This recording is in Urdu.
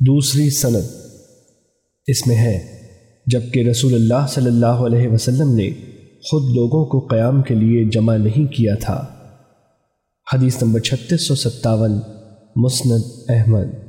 دوسری سند اس میں ہے، جبکہ رسول اللہ صلی اللہ علیہ وسلم نے خود لوگوں کو قیام کے لیے جمع نہیں کیا تھا۔ حدیث نمبر چھتیس سو ستاون، مسند احمد۔